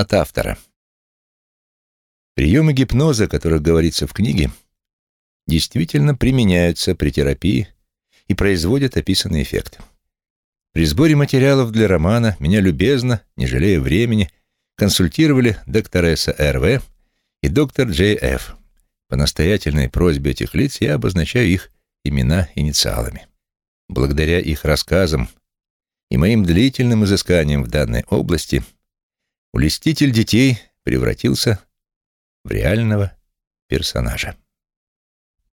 От автора. Приемы гипноза, о которых говорится в книге, действительно применяются при терапии и производят описанный эффект. При сборе материалов для романа меня любезно, не жалея времени, консультировали докторесса Р.В. и доктор Джей Ф. По настоятельной просьбе этих лиц я обозначаю их имена инициалами. Благодаря их рассказам и моим длительным изысканиям в данной области улеститель детей превратился в реального персонажа.